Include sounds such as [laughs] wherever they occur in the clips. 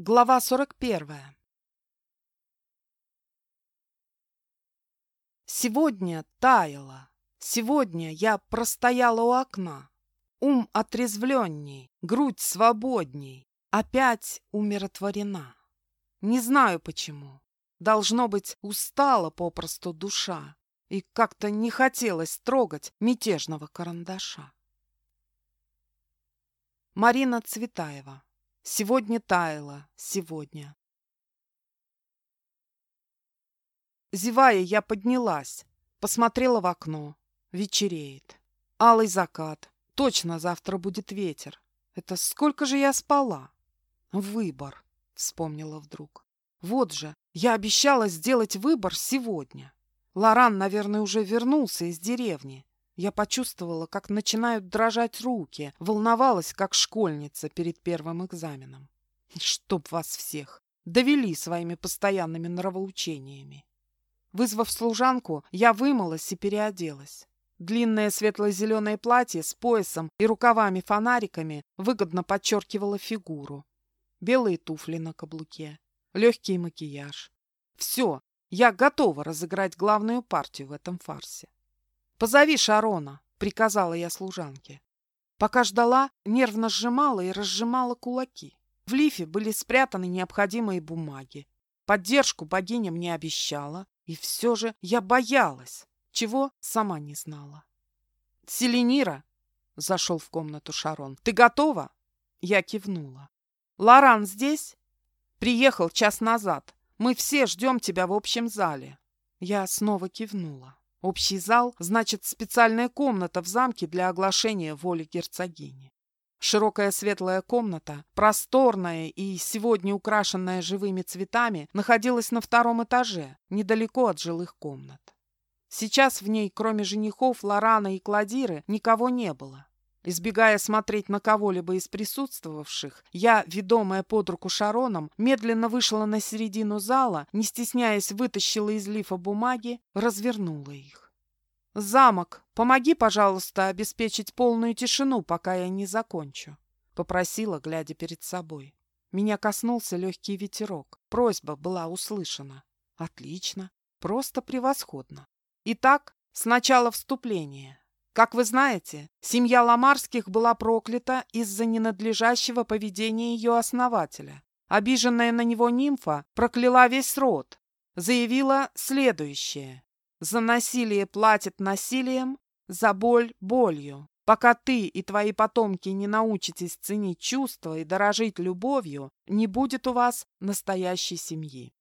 Глава 41. Сегодня таяло. Сегодня я простояла у окна. Ум отрезвленней, грудь свободней. Опять умиротворена. Не знаю почему. Должно быть, устала попросту душа. И как-то не хотелось трогать мятежного карандаша. Марина Цветаева Сегодня таяло, сегодня. Зевая, я поднялась, посмотрела в окно. Вечереет. Алый закат. Точно завтра будет ветер. Это сколько же я спала? Выбор, вспомнила вдруг. Вот же, я обещала сделать выбор сегодня. Лоран, наверное, уже вернулся из деревни. Я почувствовала, как начинают дрожать руки, волновалась, как школьница перед первым экзаменом. [laughs] Чтоб вас всех! Довели своими постоянными нравоучениями. Вызвав служанку, я вымылась и переоделась. Длинное светло-зеленое платье с поясом и рукавами-фонариками выгодно подчеркивало фигуру. Белые туфли на каблуке, легкий макияж. Все, я готова разыграть главную партию в этом фарсе. «Позови Шарона», — приказала я служанке. Пока ждала, нервно сжимала и разжимала кулаки. В лифе были спрятаны необходимые бумаги. Поддержку богиня мне обещала, и все же я боялась, чего сама не знала. «Селенира!» — зашел в комнату Шарон. «Ты готова?» Я кивнула. «Лоран здесь?» «Приехал час назад. Мы все ждем тебя в общем зале». Я снова кивнула. Общий зал значит специальная комната в замке для оглашения воли герцогини. Широкая светлая комната, просторная и сегодня украшенная живыми цветами, находилась на втором этаже, недалеко от жилых комнат. Сейчас в ней, кроме женихов Лорана и Кладиры, никого не было. Избегая смотреть на кого-либо из присутствовавших, я, ведомая под руку Шароном, медленно вышла на середину зала, не стесняясь, вытащила из лифа бумаги, развернула их. «Замок, помоги, пожалуйста, обеспечить полную тишину, пока я не закончу», — попросила, глядя перед собой. Меня коснулся легкий ветерок. Просьба была услышана. Отлично, просто превосходно. Итак, сначала вступление. Как вы знаете, семья Ламарских была проклята из-за ненадлежащего поведения ее основателя. Обиженная на него нимфа прокляла весь род, заявила следующее. «За насилие платят насилием, за боль – болью. Пока ты и твои потомки не научитесь ценить чувства и дорожить любовью, не будет у вас настоящей семьи.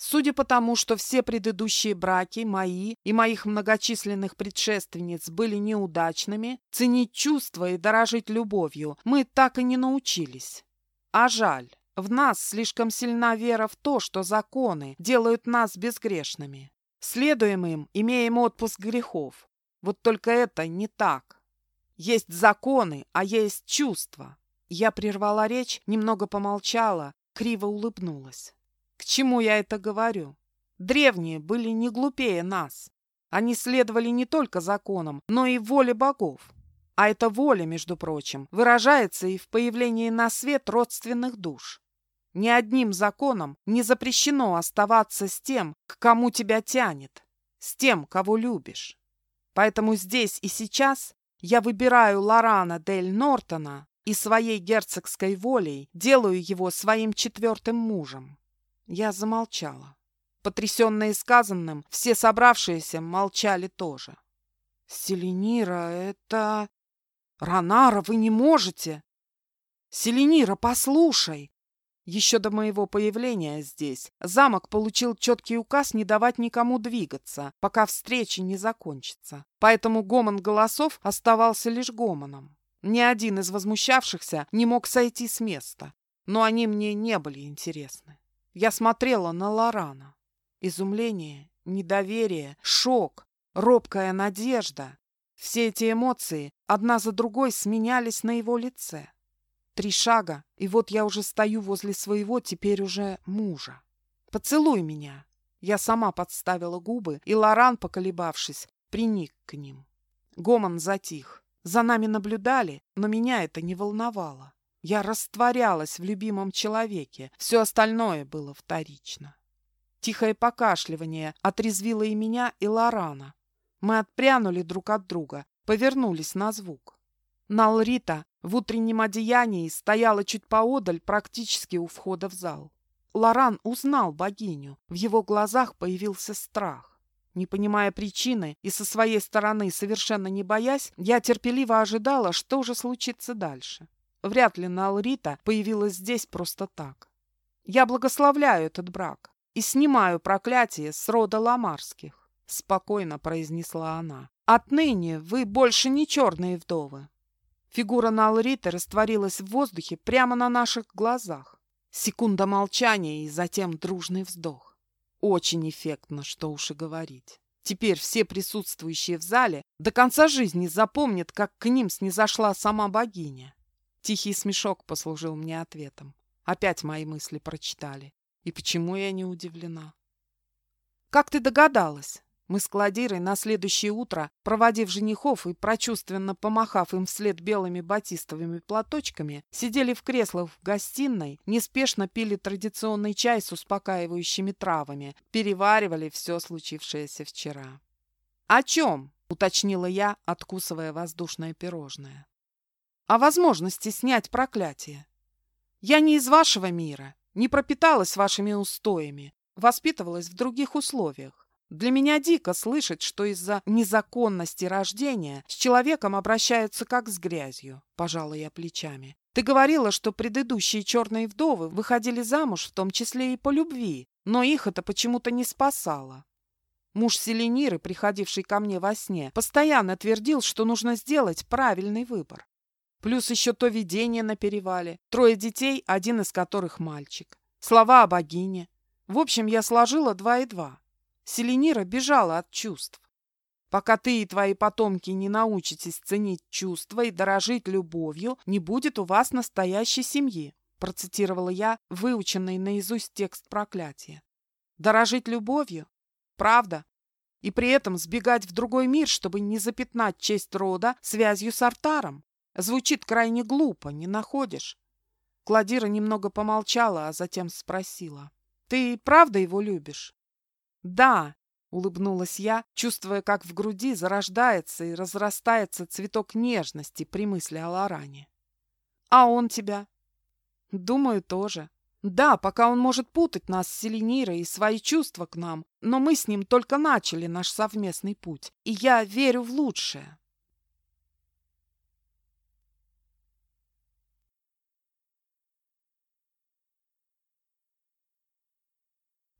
Судя по тому, что все предыдущие браки, мои и моих многочисленных предшественниц были неудачными, ценить чувства и дорожить любовью мы так и не научились. А жаль, в нас слишком сильна вера в то, что законы делают нас безгрешными. Следуем им, имеем отпуск грехов. Вот только это не так. Есть законы, а есть чувства. Я прервала речь, немного помолчала, криво улыбнулась. Чему я это говорю? Древние были не глупее нас. Они следовали не только законам, но и воле богов. А эта воля, между прочим, выражается и в появлении на свет родственных душ. Ни одним законом не запрещено оставаться с тем, к кому тебя тянет, с тем, кого любишь. Поэтому здесь и сейчас я выбираю Лорана Дель Нортона и своей герцогской волей делаю его своим четвертым мужем. Я замолчала. Потрясенные сказанным, все собравшиеся молчали тоже. «Селенира, это... Ранара, вы не можете!» «Селенира, послушай!» Еще до моего появления здесь замок получил четкий указ не давать никому двигаться, пока встреча не закончится. Поэтому гомон голосов оставался лишь гомоном. Ни один из возмущавшихся не мог сойти с места, но они мне не были интересны. Я смотрела на Лорана. Изумление, недоверие, шок, робкая надежда. Все эти эмоции одна за другой сменялись на его лице. Три шага, и вот я уже стою возле своего теперь уже мужа. «Поцелуй меня!» Я сама подставила губы, и Лоран, поколебавшись, приник к ним. Гомон затих. За нами наблюдали, но меня это не волновало. Я растворялась в любимом человеке, все остальное было вторично. Тихое покашливание отрезвило и меня, и Лорана. Мы отпрянули друг от друга, повернулись на звук. Налрита в утреннем одеянии стояла чуть поодаль, практически у входа в зал. Лоран узнал богиню, в его глазах появился страх. Не понимая причины и со своей стороны совершенно не боясь, я терпеливо ожидала, что же случится дальше. Вряд ли Налрита появилась здесь просто так. Я благословляю этот брак и снимаю проклятие с рода Ламарских, спокойно произнесла она. Отныне вы больше не черные вдовы. Фигура Налриты растворилась в воздухе прямо на наших глазах. Секунда молчания и затем дружный вздох. Очень эффектно, что уж и говорить. Теперь все присутствующие в зале до конца жизни запомнят, как к ним снизошла сама богиня. Тихий смешок послужил мне ответом. Опять мои мысли прочитали. И почему я не удивлена? «Как ты догадалась?» Мы с Кладирой на следующее утро, проводив женихов и прочувственно помахав им вслед белыми батистовыми платочками, сидели в креслах в гостиной, неспешно пили традиционный чай с успокаивающими травами, переваривали все случившееся вчера. «О чем?» — уточнила я, откусывая воздушное пирожное. «О возможности снять проклятие. Я не из вашего мира, не пропиталась вашими устоями, воспитывалась в других условиях. Для меня дико слышать, что из-за незаконности рождения с человеком обращаются как с грязью, пожала я плечами. Ты говорила, что предыдущие черные вдовы выходили замуж, в том числе и по любви, но их это почему-то не спасало. Муж Селениры, приходивший ко мне во сне, постоянно твердил, что нужно сделать правильный выбор. Плюс еще то видение на перевале, трое детей, один из которых мальчик. Слова о богине. В общем, я сложила два и два. Селенира бежала от чувств. Пока ты и твои потомки не научитесь ценить чувства и дорожить любовью, не будет у вас настоящей семьи, процитировала я выученный наизусть текст проклятия. Дорожить любовью? Правда? И при этом сбегать в другой мир, чтобы не запятнать честь рода связью с Артаром? Звучит крайне глупо, не находишь? Кладира немного помолчала, а затем спросила. «Ты правда его любишь?» «Да!» — улыбнулась я, чувствуя, как в груди зарождается и разрастается цветок нежности при мысли о Лоране. «А он тебя?» «Думаю, тоже. Да, пока он может путать нас с Селенирой и свои чувства к нам, но мы с ним только начали наш совместный путь, и я верю в лучшее.